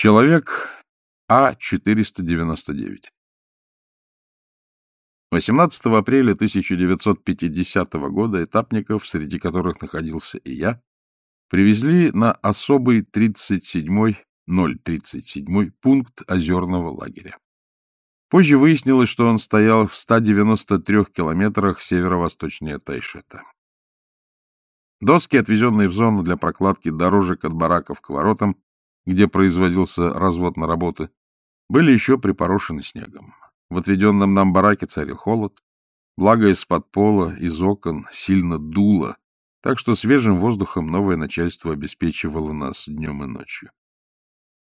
Человек А-499 18 апреля 1950 года этапников, среди которых находился и я, привезли на особый 37-й, 037 пункт озерного лагеря. Позже выяснилось, что он стоял в 193 километрах северо-восточнее Тайшета. Доски, отвезенные в зону для прокладки дорожек от бараков к воротам, где производился развод на работы, были еще припорошены снегом. В отведенном нам бараке царил холод, благо из-под пола, из окон сильно дуло, так что свежим воздухом новое начальство обеспечивало нас днем и ночью.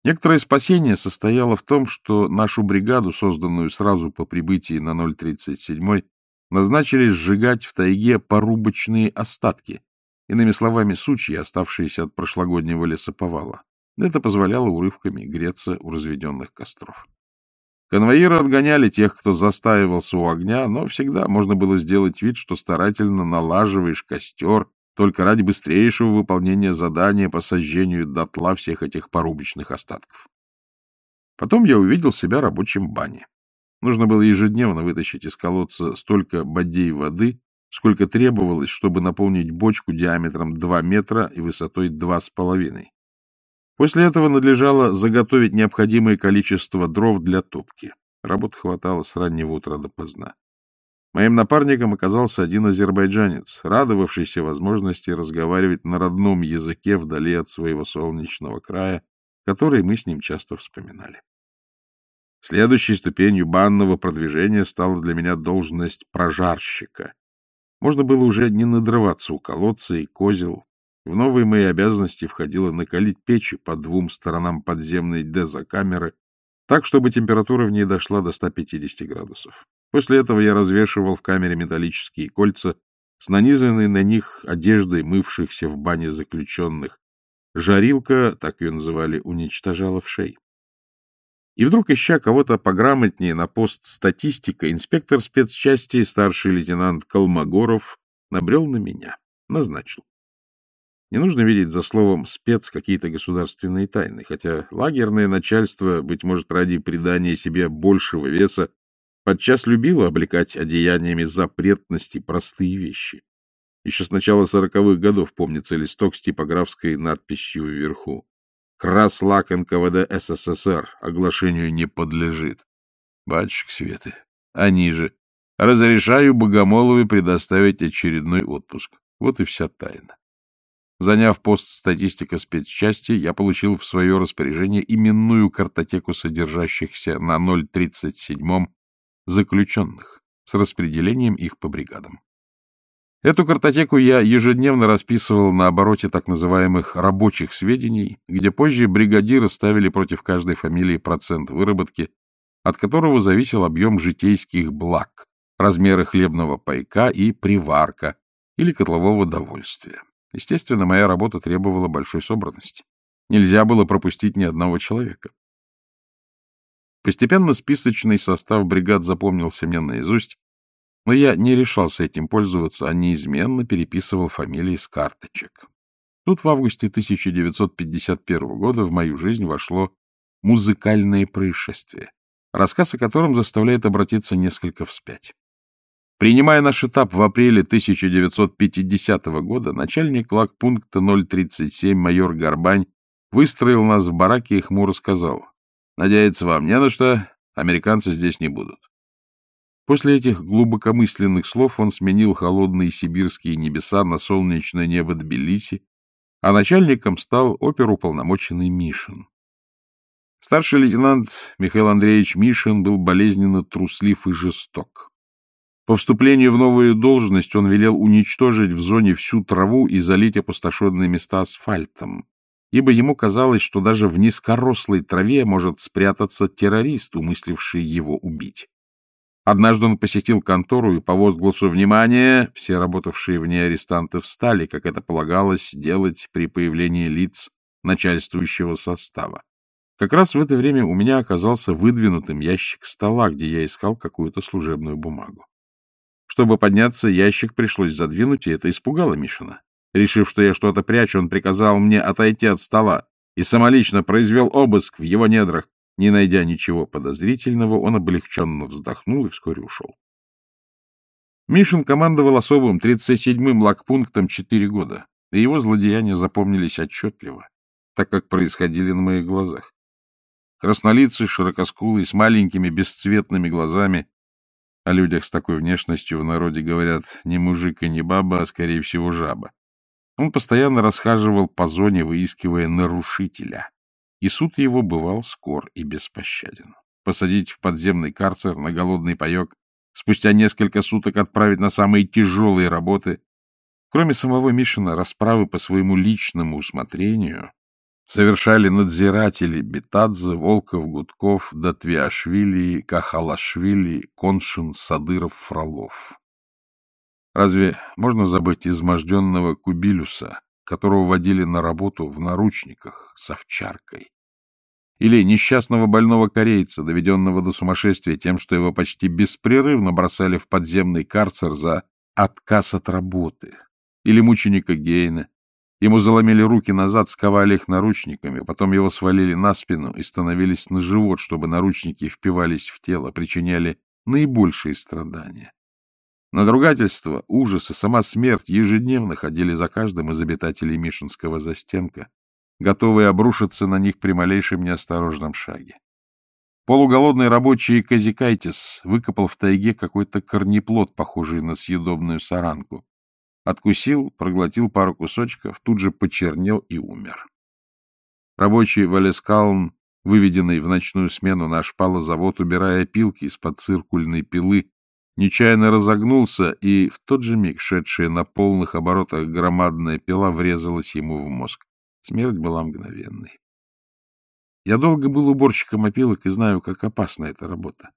Некоторое спасение состояло в том, что нашу бригаду, созданную сразу по прибытии на 037 назначили сжигать в тайге порубочные остатки, иными словами, сучьи, оставшиеся от прошлогоднего лесоповала. Это позволяло урывками греться у разведенных костров. Конвоиры отгоняли тех, кто застаивался у огня, но всегда можно было сделать вид, что старательно налаживаешь костер только ради быстрейшего выполнения задания по сожжению дотла всех этих порубочных остатков. Потом я увидел себя рабочим бане. Нужно было ежедневно вытащить из колодца столько бодей воды, сколько требовалось, чтобы наполнить бочку диаметром 2 метра и высотой 2,5. После этого надлежало заготовить необходимое количество дров для топки. Работы хватало с раннего утра до поздна. Моим напарником оказался один азербайджанец, радовавшийся возможности разговаривать на родном языке вдали от своего солнечного края, который мы с ним часто вспоминали. Следующей ступенью банного продвижения стала для меня должность прожарщика. Можно было уже не надрываться у колодца и козел, в новые мои обязанности входило накалить печи по двум сторонам подземной дезокамеры, так, чтобы температура в ней дошла до 150 градусов. После этого я развешивал в камере металлические кольца с нанизанной на них одеждой мывшихся в бане заключенных. Жарилка, так ее называли, уничтожала в шей. И вдруг, ища кого-то пограмотнее на пост статистика, инспектор спецчасти, старший лейтенант Колмогоров, набрел на меня, назначил. Не нужно видеть за словом «спец» какие-то государственные тайны, хотя лагерное начальство, быть может, ради придания себе большего веса, подчас любило облекать одеяниями запретности простые вещи. Еще с начала сороковых годов помнится листок с типографской надписью вверху. «Краслак НКВД СССР. Оглашению не подлежит». Батюшек Светы. Они же. Разрешаю Богомоловой предоставить очередной отпуск. Вот и вся тайна. Заняв пост статистика спецчасти, я получил в свое распоряжение именную картотеку содержащихся на 037 заключенных с распределением их по бригадам. Эту картотеку я ежедневно расписывал на обороте так называемых рабочих сведений, где позже бригадиры ставили против каждой фамилии процент выработки, от которого зависел объем житейских благ, размеры хлебного пайка и приварка или котлового довольствия. Естественно, моя работа требовала большой собранности. Нельзя было пропустить ни одного человека. Постепенно списочный состав бригад запомнился мне наизусть, но я не решался этим пользоваться, а неизменно переписывал фамилии с карточек. Тут в августе 1951 года в мою жизнь вошло музыкальное происшествие, рассказ о котором заставляет обратиться несколько вспять. Принимая наш этап в апреле 1950 года, начальник лагпункта 037 майор Горбань выстроил нас в бараке и хмуро сказал, «Надеяться вам не на что, американцы здесь не будут». После этих глубокомысленных слов он сменил холодные сибирские небеса на солнечное небо Тбилиси, а начальником стал оперуполномоченный Мишин. Старший лейтенант Михаил Андреевич Мишин был болезненно труслив и жесток. По вступлению в новую должность он велел уничтожить в зоне всю траву и залить опустошенные места асфальтом, ибо ему казалось, что даже в низкорослой траве может спрятаться террорист, умысливший его убить. Однажды он посетил контору и по возгласу «Внимание!» все работавшие в ней арестанты встали, как это полагалось делать при появлении лиц начальствующего состава. Как раз в это время у меня оказался выдвинутым ящик стола, где я искал какую-то служебную бумагу. Чтобы подняться, ящик пришлось задвинуть, и это испугало Мишина. Решив, что я что-то прячу, он приказал мне отойти от стола. и самолично произвел обыск в его недрах. Не найдя ничего подозрительного, он облегченно вздохнул и вскоре ушел. Мишин командовал особым 37-м лагпунктом четыре года, и его злодеяния запомнились отчетливо, так как происходили на моих глазах. Краснолицый, широкоскулый, с маленькими бесцветными глазами. О людях с такой внешностью в народе говорят не мужик и не баба, а, скорее всего, жаба. Он постоянно расхаживал по зоне, выискивая нарушителя, и суд его бывал скор и беспощаден. Посадить в подземный карцер на голодный паек, спустя несколько суток отправить на самые тяжелые работы. Кроме самого Мишина, расправы по своему личному усмотрению совершали надзиратели Бетадзе, Волков, Гудков, Датвиашвили, Кахалашвили, Коншин, Садыров, Фролов. Разве можно забыть изможденного Кубилюса, которого водили на работу в наручниках с овчаркой? Или несчастного больного корейца, доведенного до сумасшествия тем, что его почти беспрерывно бросали в подземный карцер за отказ от работы? Или мученика Гейна, Ему заломили руки назад, сковали их наручниками, потом его свалили на спину и становились на живот, чтобы наручники впивались в тело, причиняли наибольшие страдания. Надругательство, ужас и сама смерть ежедневно ходили за каждым из обитателей Мишинского застенка, готовые обрушиться на них при малейшем неосторожном шаге. Полуголодный рабочий Казикайтис выкопал в тайге какой-то корнеплод, похожий на съедобную саранку. Откусил, проглотил пару кусочков, тут же почернел и умер. Рабочий Валескалн, выведенный в ночную смену на шпалозавод, убирая пилки из-под циркульной пилы, нечаянно разогнулся, и в тот же миг шедшая на полных оборотах громадная пила врезалась ему в мозг. Смерть была мгновенной. Я долго был уборщиком опилок и знаю, как опасна эта работа.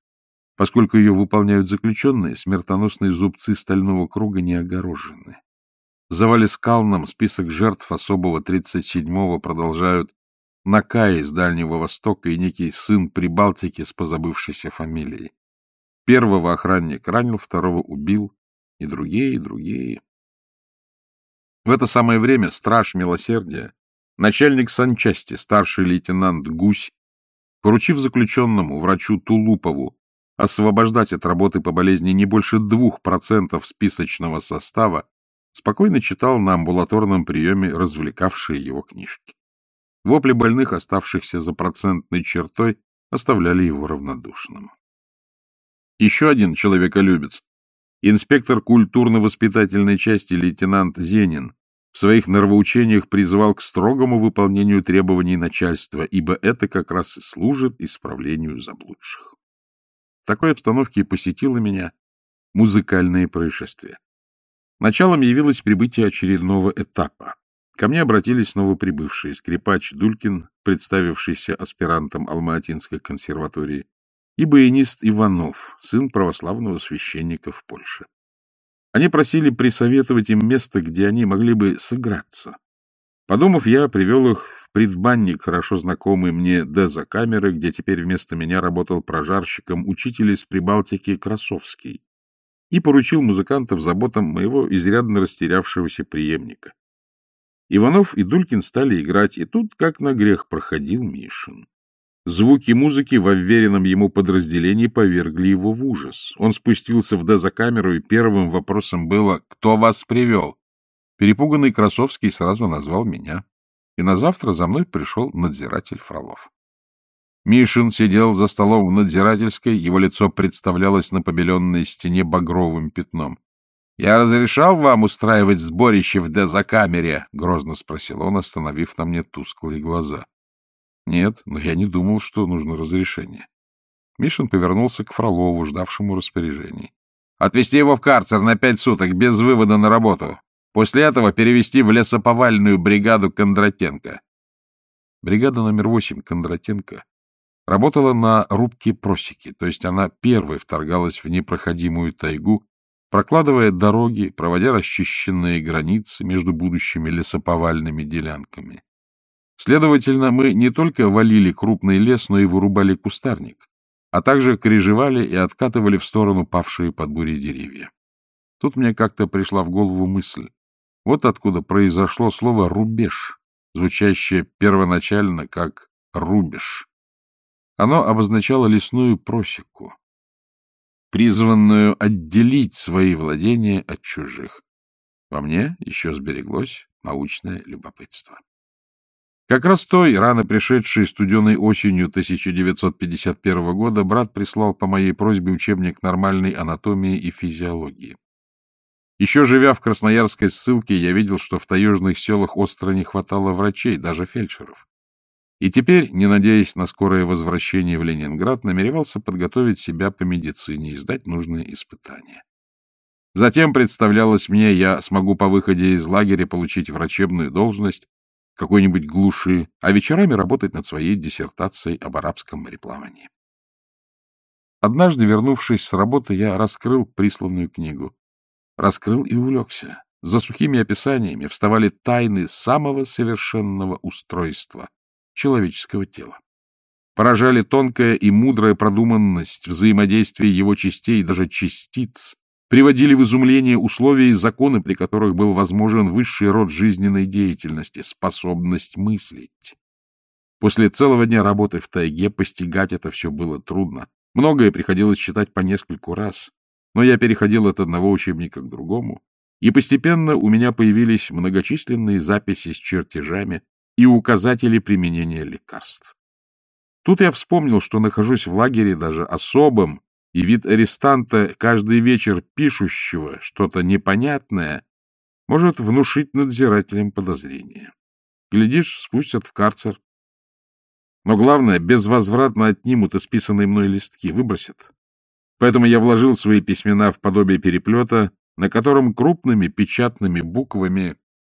Поскольку ее выполняют заключенные, смертоносные зубцы стального круга не огорожены. Завали скалном список жертв особого 37-го продолжают Накай из Дальнего Востока и некий сын Прибалтики с позабывшейся фамилией. Первого охранник ранил, второго убил, и другие, и другие. В это самое время страж милосердия, начальник санчасти, старший лейтенант Гусь, поручив заключенному, врачу Тулупову, освобождать от работы по болезни не больше двух процентов списочного состава, спокойно читал на амбулаторном приеме развлекавшие его книжки. Вопли больных, оставшихся за процентной чертой, оставляли его равнодушным. Еще один человеколюбец, инспектор культурно-воспитательной части лейтенант Зенин, в своих нравоучениях призывал к строгому выполнению требований начальства, ибо это как раз и служит исправлению заблудших. В такой обстановке и посетило меня музыкальное происшествие. Началом явилось прибытие очередного этапа. Ко мне обратились новоприбывшие скрипач Дулькин, представившийся аспирантом Алма-Атинской консерватории, и баянист Иванов, сын православного священника в Польше. Они просили присоветовать им место, где они могли бы сыграться. Подумав, я привел их предбанник, хорошо знакомый мне Деза камеры, где теперь вместо меня работал прожарщиком учитель из Прибалтики Красовский, и поручил музыкантов заботам моего изрядно растерявшегося преемника. Иванов и Дулькин стали играть, и тут, как на грех, проходил Мишин. Звуки музыки в уверенном ему подразделении повергли его в ужас. Он спустился в дезокамеру, и первым вопросом было «Кто вас привел?». Перепуганный Красовский сразу назвал меня и на завтра за мной пришел надзиратель Фролов. Мишин сидел за столом в надзирательской, его лицо представлялось на побеленной стене багровым пятном. — Я разрешал вам устраивать сборище в дезокамере? — грозно спросил он, остановив на мне тусклые глаза. — Нет, но я не думал, что нужно разрешение. Мишин повернулся к Фролову, ждавшему распоряжений. — Отвезти его в карцер на пять суток, без вывода на работу. После этого перевести в лесоповальную бригаду Кондратенко. Бригада номер восемь Кондратенко работала на рубке просеки, то есть она первой вторгалась в непроходимую тайгу, прокладывая дороги, проводя расчищенные границы между будущими лесоповальными делянками. Следовательно, мы не только валили крупный лес, но и вырубали кустарник, а также крежевали и откатывали в сторону павшие под бурей деревья. Тут мне как-то пришла в голову мысль, вот откуда произошло слово «рубеж». звучащее первоначально как «рубеж». Оно обозначало лесную просеку, призванную отделить свои владения от чужих. Во мне еще сбереглось научное любопытство. Как раз той, рано пришедшей студеной осенью 1951 года, брат прислал по моей просьбе учебник нормальной анатомии и физиологии. Еще живя в красноярской ссылке, я видел, что в таежных селах остро не хватало врачей, даже фельдшеров. И теперь, не надеясь на скорое возвращение в Ленинград, намеревался подготовить себя по медицине и сдать нужные испытания. Затем представлялось мне, я смогу по выходе из лагеря получить врачебную должность какой-нибудь глуши, а вечерами работать над своей диссертацией об арабском мореплавании. Однажды, вернувшись с работы, я раскрыл присланную книгу. Раскрыл и увлекся. За сухими описаниями вставали тайны самого совершенного устройства человеческого тела. Поражали тонкая и мудрая продуманность взаимодействия его частей, даже частиц, приводили в изумление условия и законы, при которых был возможен высший род жизненной деятельности — способность мыслить. После целого дня работы в тайге постигать это все было трудно. Многое приходилось читать по нескольку раз, но я переходил от одного учебника к другому, и постепенно у меня появились многочисленные записи с чертежами и указатели применения лекарств. Тут я вспомнил, что нахожусь в лагере даже особым, и вид арестанта, каждый вечер пишущего что-то непонятное, может внушить надзирателям подозрения. Глядишь, спустят в карцер. Но главное, безвозвратно отнимут исписанные мной листки, выбросят. Поэтому я вложил свои письмена в подобие переплета, на котором крупными печатными буквами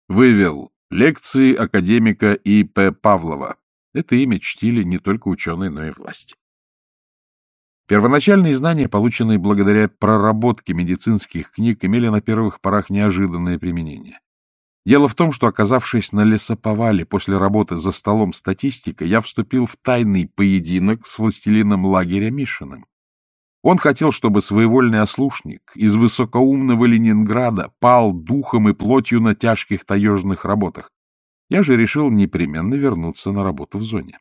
вывел лекции академика И.П. Павлова. Это имя чтили не только ученые, но и власти. Первоначальные знания, полученные благодаря проработке медицинских книг, имели на первых порах неожиданное применение. Дело в том, что, оказавшись на лесоповале после работы за столом статистика, я вступил в тайный поединок с властелином лагеря Мишиным. Он хотел, чтобы своевольный ослушник из высокоумного Ленинграда пал духом и плотью на тяжких таежных работах. Я же решил непременно вернуться на работу в зоне.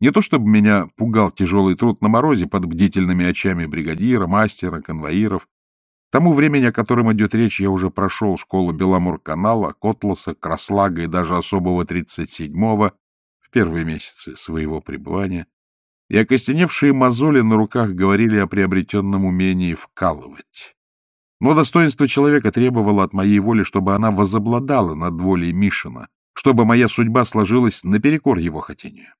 Не то чтобы меня пугал тяжелый труд на морозе под бдительными очами бригадира, мастера, конвоиров. К тому времени, о котором идет речь, я уже прошел школу Беломор-канала, Котласа, Краслага и даже особого 37-го в первые месяцы своего пребывания, и окостеневшие мозоли на руках говорили о приобретенном умении вкалывать. Но достоинство человека требовало от моей воли, чтобы она возобладала над волей Мишина, чтобы моя судьба сложилась наперекор его хотению.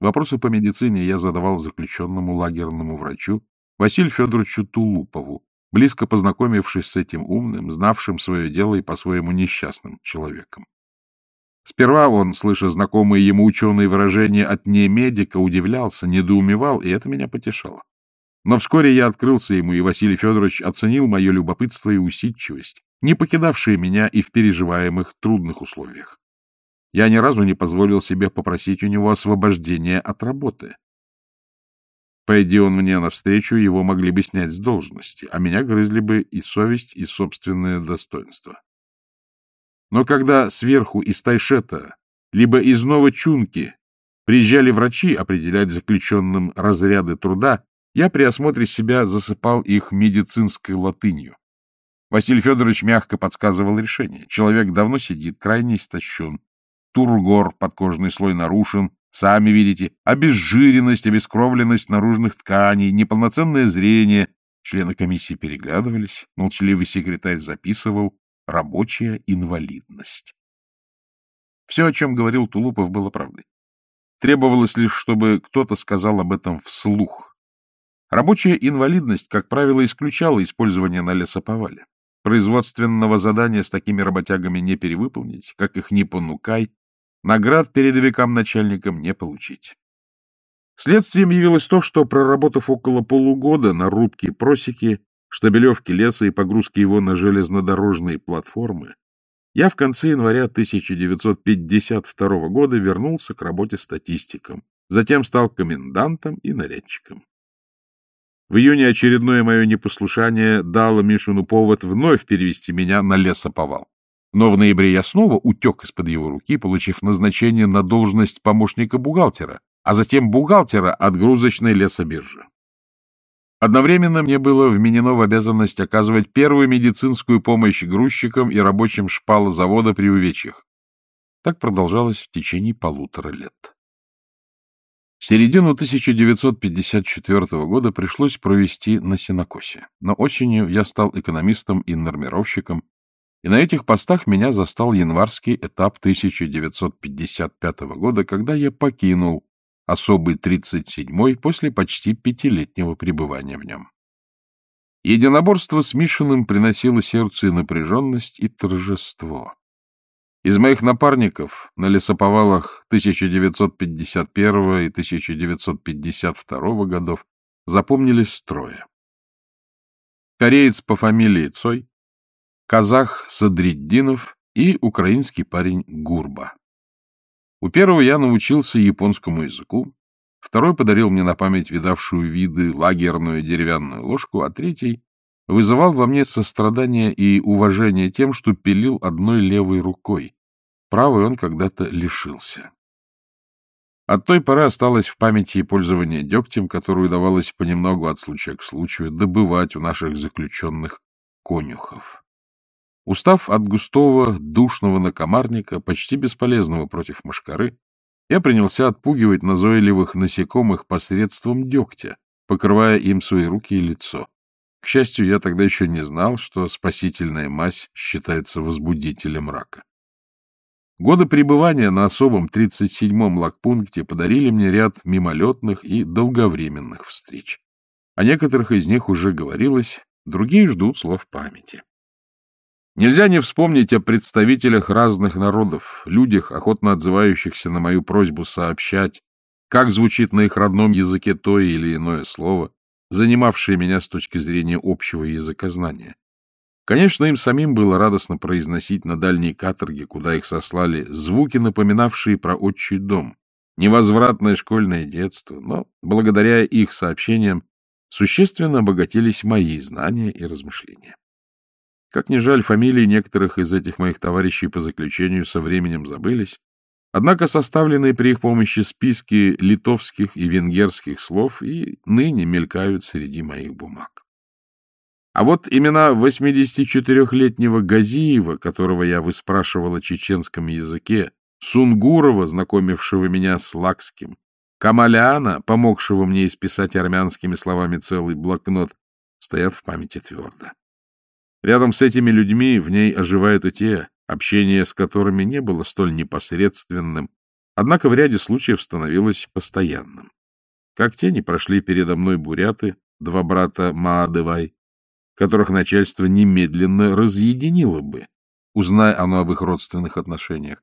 Вопросы по медицине я задавал заключенному лагерному врачу Василию Федоровичу Тулупову, близко познакомившись с этим умным, знавшим свое дело и по-своему несчастным человеком. Сперва он, слыша знакомые ему ученые выражения от немедика, удивлялся, недоумевал, и это меня потешало. Но вскоре я открылся ему, и Василий Федорович оценил мое любопытство и усидчивость, не покидавшие меня и в переживаемых трудных условиях. Я ни разу не позволил себе попросить у него освобождения от работы. Пойди он мне навстречу, его могли бы снять с должности, а меня грызли бы и совесть, и собственное достоинство. Но когда сверху из Тайшета, либо из Новочунки приезжали врачи определять заключенным разряды труда, я при осмотре себя засыпал их медицинской латынью. Василий Федорович мягко подсказывал решение. Человек давно сидит, крайне истощен, тургор, подкожный слой нарушен, сами видите, обезжиренность, обескровленность наружных тканей, неполноценное зрение. Члены комиссии переглядывались, молчаливый секретарь записывал рабочая инвалидность. Все, о чем говорил Тулупов, было правдой. Требовалось лишь, чтобы кто-то сказал об этом вслух. Рабочая инвалидность, как правило, исключала использование на лесоповале. Производственного задания с такими работягами не перевыполнить, как их не понукай, Наград передовикам-начальникам не получить. Следствием явилось то, что, проработав около полугода на рубке просеки, штабелевке леса и погрузке его на железнодорожные платформы, я в конце января 1952 года вернулся к работе статистиком, затем стал комендантом и нарядчиком. В июне очередное мое непослушание дало Мишину повод вновь перевести меня на лесоповал. Но в ноябре я снова утек из-под его руки, получив назначение на должность помощника бухгалтера, а затем бухгалтера отгрузочной лесобиржи. Одновременно мне было вменено в обязанность оказывать первую медицинскую помощь грузчикам и рабочим шпалозавода при увечьях. Так продолжалось в течение полутора лет. Середину 1954 года пришлось провести на Синокосе, но осенью я стал экономистом и нормировщиком, и на этих постах меня застал январский этап 1955 года, когда я покинул особый 37-й после почти пятилетнего пребывания в нем. Единоборство с Мишиным приносило сердцу и напряженность, и торжество. Из моих напарников на лесоповалах 1951 и 1952 годов запомнились трое. Кореец по фамилии Цой, казах Садриддинов и украинский парень Гурба. У первого я научился японскому языку, второй подарил мне на память видавшую виды лагерную деревянную ложку, а третий вызывал во мне сострадание и уважение тем, что пилил одной левой рукой. Правой он когда-то лишился. От той поры осталось в памяти и пользование дегтем, которое удавалось понемногу от случая к случаю добывать у наших заключенных конюхов. Устав от густого, душного накомарника, почти бесполезного против мошкары, я принялся отпугивать назойливых насекомых посредством дегтя, покрывая им свои руки и лицо. К счастью, я тогда еще не знал, что спасительная мазь считается возбудителем рака. Годы пребывания на особом 37-м лагпункте подарили мне ряд мимолетных и долговременных встреч. О некоторых из них уже говорилось, другие ждут слов памяти. Нельзя не вспомнить о представителях разных народов, людях, охотно отзывающихся на мою просьбу сообщать, как звучит на их родном языке то или иное слово, занимавшее меня с точки зрения общего языкознания. Конечно, им самим было радостно произносить на дальней каторге, куда их сослали, звуки, напоминавшие про отчий дом, невозвратное школьное детство, но благодаря их сообщениям существенно обогатились мои знания и размышления. Как ни жаль, фамилии некоторых из этих моих товарищей по заключению со временем забылись, однако составленные при их помощи списки литовских и венгерских слов и ныне мелькают среди моих бумаг. А вот имена 84-летнего Газиева, которого я выспрашивал о чеченском языке, Сунгурова, знакомившего меня с лакским, Камаляна, помогшего мне исписать армянскими словами целый блокнот, стоят в памяти твердо. Рядом с этими людьми в ней оживают и те, общение с которыми не было столь непосредственным, однако в ряде случаев становилось постоянным. Как тени прошли передо мной буряты, два брата Маадывай, которых начальство немедленно разъединило бы, узная оно об их родственных отношениях.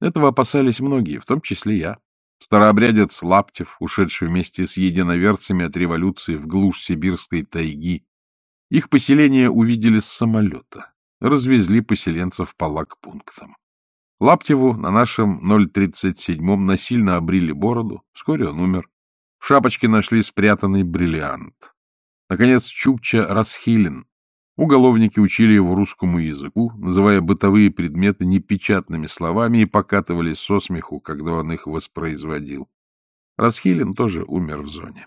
Этого опасались многие, в том числе я. Старообрядец Лаптев, ушедший вместе с единоверцами от революции в глушь сибирской тайги, их поселение увидели с самолета. Развезли поселенцев по лагпунктам. Лаптеву на нашем 037-м насильно обрили бороду. Вскоре он умер. В шапочке нашли спрятанный бриллиант. Наконец, Чукча Расхилин. Уголовники учили его русскому языку, называя бытовые предметы непечатными словами и покатывали со смеху, когда он их воспроизводил. Расхилин тоже умер в зоне.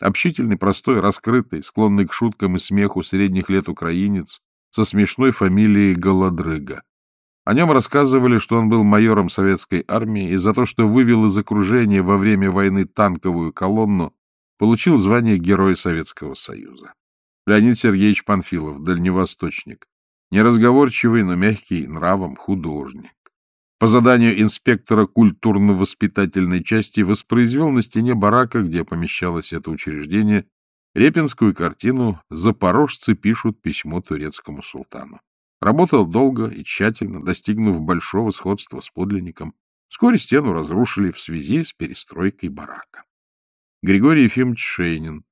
Общительный, простой, раскрытый, склонный к шуткам и смеху средних лет украинец со смешной фамилией Голодрыга. О нем рассказывали, что он был майором советской армии и за то, что вывел из окружения во время войны танковую колонну, получил звание Героя Советского Союза. Леонид Сергеевич Панфилов, дальневосточник. Неразговорчивый, но мягкий нравом художник по заданию инспектора культурно-воспитательной части воспроизвел на стене барака, где помещалось это учреждение, репинскую картину «Запорожцы пишут письмо турецкому султану». Работал долго и тщательно, достигнув большого сходства с подлинником. Вскоре стену разрушили в связи с перестройкой барака. Григорий Ефимович Шейнин.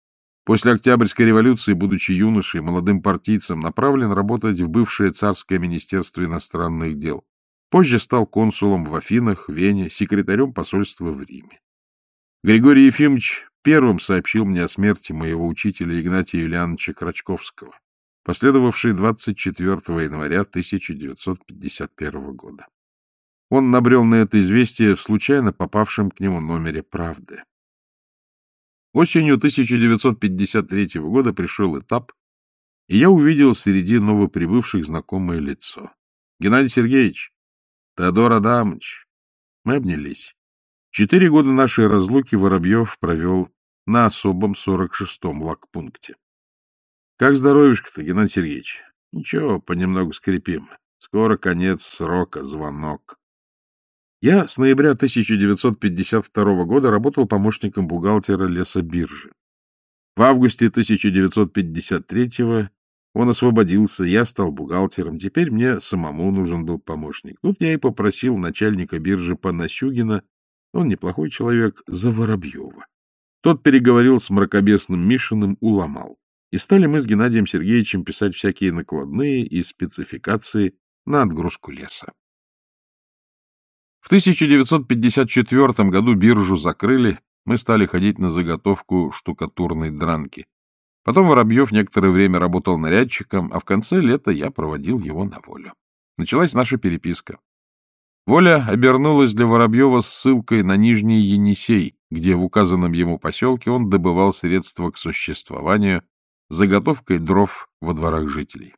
После Октябрьской революции, будучи юношей, молодым партийцем, направлен работать в бывшее царское министерство иностранных дел. Позже стал консулом в Афинах, Вене, секретарем посольства в Риме. Григорий Ефимович первым сообщил мне о смерти моего учителя Игнатия Юлиановича Крачковского. последовавшей 24 января 1951 года. Он набрел на это известие в случайно попавшем к нему номере «Правды». Осенью 1953 года пришел этап, и я увидел среди новоприбывших знакомое лицо. Геннадий Сергеевич, Теодор Адамович. Мы обнялись. Четыре года нашей разлуки Воробьев провел на особом 46-м лагпункте. — Как здоровишко-то, Геннадий Сергеевич? — Ничего, понемногу скрипим. Скоро конец срока, звонок. Я с ноября 1952 года работал помощником бухгалтера лесобиржи. В августе 1953 он освободился, я стал бухгалтером, теперь мне самому нужен был помощник. Тут я и попросил начальника биржи Панасюгина, он неплохой человек, за Воробьева. Тот переговорил с мракобесным Мишиным, уломал. И стали мы с Геннадием Сергеевичем писать всякие накладные и спецификации на отгрузку леса. В 1954 году биржу закрыли, мы стали ходить на заготовку штукатурной дранки. Потом Воробьев некоторое время работал нарядчиком, а в конце лета я проводил его на волю. Началась наша переписка. Воля обернулась для Воробьева ссылкой на Нижний Енисей, где в указанном ему поселке он добывал средства к существованию, заготовкой дров во дворах жителей.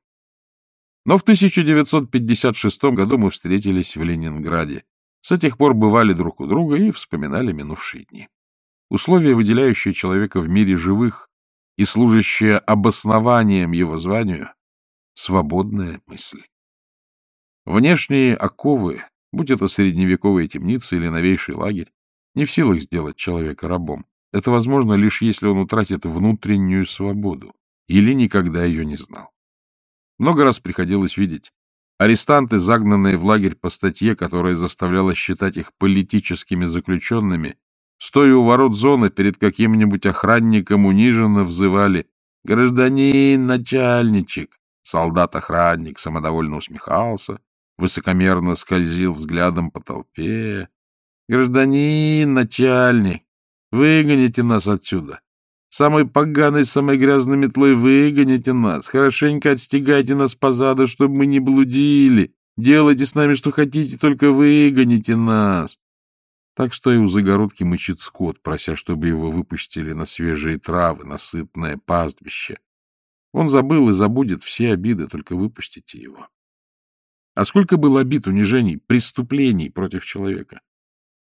Но в 1956 году мы встретились в Ленинграде. С тех пор бывали друг у друга и вспоминали минувшие дни. Условия, выделяющие человека в мире живых, и служащая обоснованием его званию — свободная мысль. Внешние оковы, будь это средневековая темница или новейший лагерь, не в силах сделать человека рабом. Это возможно лишь если он утратит внутреннюю свободу или никогда ее не знал. Много раз приходилось видеть. Арестанты, загнанные в лагерь по статье, которая заставляла считать их политическими заключенными, Стоя у ворот зоны, перед каким-нибудь охранником униженно взывали «Гражданин, начальничек!» Солдат-охранник самодовольно усмехался, высокомерно скользил взглядом по толпе. «Гражданин, начальник, выгоните нас отсюда! Самой поганой, самой грязной метлой выгоните нас! Хорошенько отстегайте нас позаду, чтобы мы не блудили! Делайте с нами, что хотите, только выгоните нас!» Так что и у загородки мычит скот, прося, чтобы его выпустили на свежие травы, на сытное пастбище. Он забыл и забудет все обиды, только выпустите его. А сколько было обид, унижений, преступлений против человека?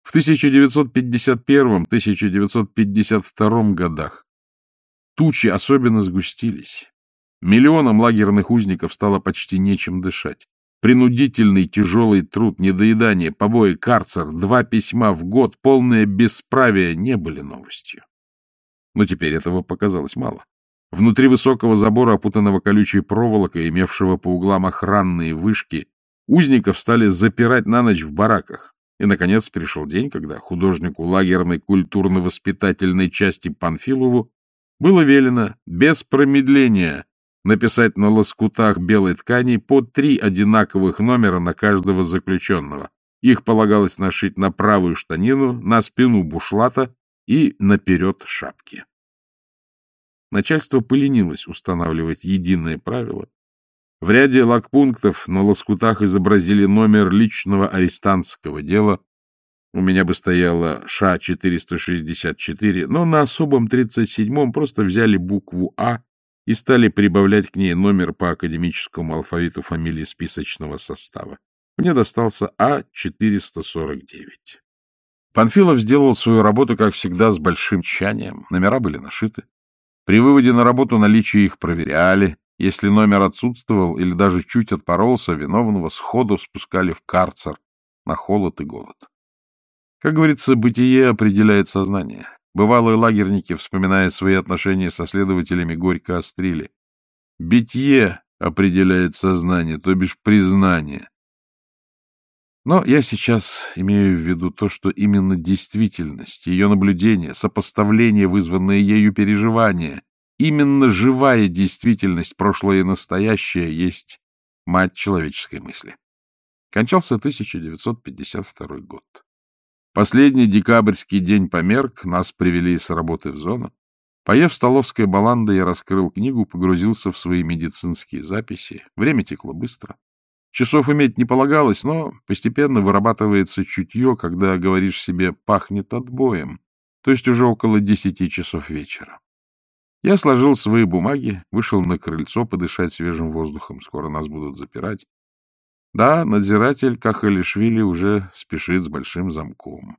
В 1951-1952 годах тучи особенно сгустились. Миллионам лагерных узников стало почти нечем дышать. Принудительный тяжелый труд, недоедание, побои, карцер, два письма в год, полное бесправие не были новостью. Но теперь этого показалось мало. Внутри высокого забора, опутанного колючей проволокой, имевшего по углам охранные вышки, узников стали запирать на ночь в бараках. И, наконец, пришел день, когда художнику лагерной культурно-воспитательной части Панфилову было велено без промедления написать на лоскутах белой ткани по три одинаковых номера на каждого заключенного. Их полагалось нашить на правую штанину, на спину бушлата и наперед шапки. Начальство поленилось устанавливать единое правило. В ряде лагпунктов на лоскутах изобразили номер личного арестантского дела. У меня бы стояло ША-464, но на особом 37-м просто взяли букву «А» и стали прибавлять к ней номер по академическому алфавиту фамилии списочного состава. Мне достался А-449. Панфилов сделал свою работу, как всегда, с большим тщанием. Номера были нашиты. При выводе на работу наличие их проверяли. Если номер отсутствовал или даже чуть отпоролся, виновного сходу спускали в карцер на холод и голод. Как говорится, бытие определяет сознание. Бывалые лагерники, вспоминая свои отношения со следователями, горько острили. Битье определяет сознание, то бишь признание. Но я сейчас имею в виду то, что именно действительность, ее наблюдение, сопоставление, вызванное ею переживания, именно живая действительность, прошлое и настоящее, есть мать человеческой мысли. Кончался 1952 год. Последний декабрьский день померк, нас привели с работы в зону. Поев столовской баланды, я раскрыл книгу, погрузился в свои медицинские записи. Время текло быстро. Часов иметь не полагалось, но постепенно вырабатывается чутье, когда говоришь себе «пахнет отбоем», то есть уже около десяти часов вечера. Я сложил свои бумаги, вышел на крыльцо подышать свежим воздухом. Скоро нас будут запирать. Да, надзиратель Кахалишвили уже спешит с большим замком.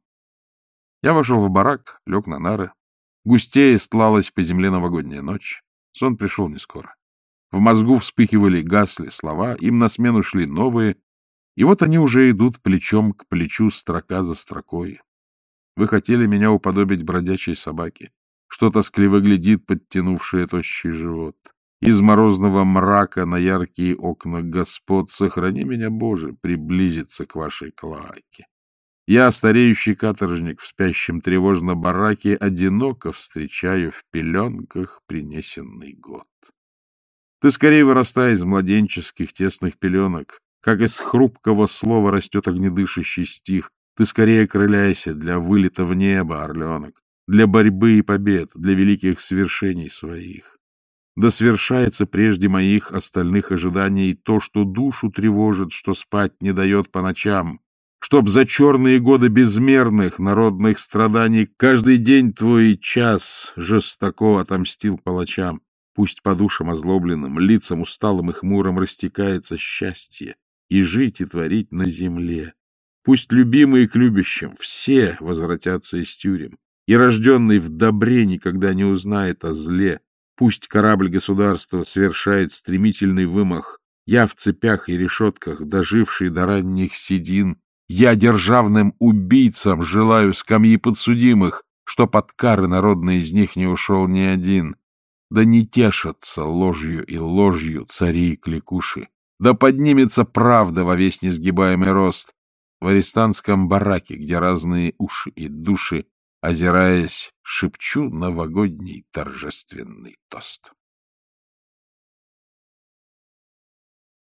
Я вошел в барак, лег на нары. Густее стлалась по земле новогодняя ночь. Сон пришел не скоро. В мозгу вспыхивали, гасли слова, им на смену шли новые, и вот они уже идут плечом к плечу, строка за строкой. Вы хотели меня уподобить бродячей собаке, что тоскливо глядит подтянувшее тощий живот. Из морозного мрака на яркие окна господ сохрани меня, Боже, приблизиться к вашей клаке. Я, стареющий каторжник в спящем тревожно бараке, одиноко встречаю в пеленках принесенный год. Ты скорее вырастай из младенческих тесных пеленок, как из хрупкого слова растет огнедышащий стих. Ты скорее крыляйся для вылета в небо, орленок, для борьбы и побед, для великих свершений своих. Да свершается прежде моих остальных ожиданий то, что душу тревожит, что спать не дает по ночам, чтоб за черные годы безмерных народных страданий каждый день твой час жестоко отомстил палачам. Пусть по душам озлобленным, лицам усталым и хмурым растекается счастье, и жить и творить на земле. Пусть любимые к любящим все возвратятся из тюрем, и рожденный в добре никогда не узнает о зле. Пусть корабль государства совершает стремительный вымах, я в цепях и решетках, доживший до ранних седин, я державным убийцам желаю скамьи подсудимых, что под кары народные из них не ушел ни один. Да не тешатся ложью и ложью цари и кликуши. Да поднимется правда во весь несгибаемый рост. В арестантском бараке, где разные уши и души, озираясь, шепчу новогодний торжественный тост.